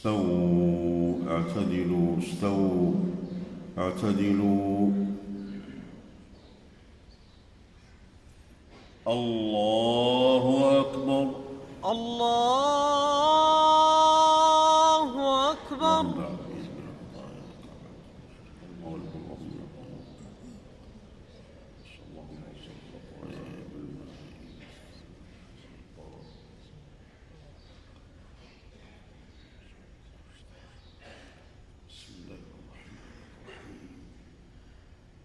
استووا اعتدلوا استووا اعتدلوا. الله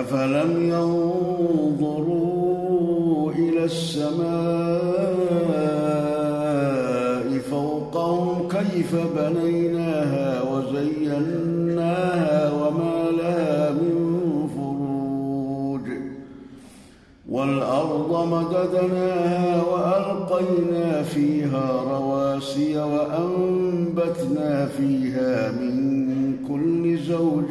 أفلم ينظروا إلى السماء فوقهم كيف بنيناها وزيناها وما لها من فروج والأرض مددناها وألقينا فيها رواسي وأنبتنا فيها من كل زوج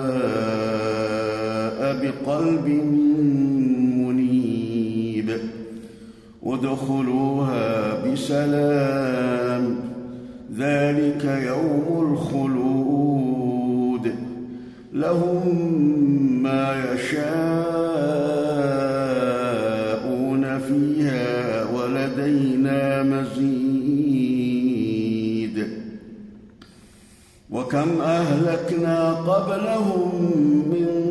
بقلب منيب. ادخلوها بسلام. ذلك يوم الخلود. لهم ما يشاءون فيها ولدينا مزيد. وكم أهلكنا قبلهم من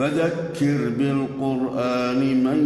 فذكر بالقرآن من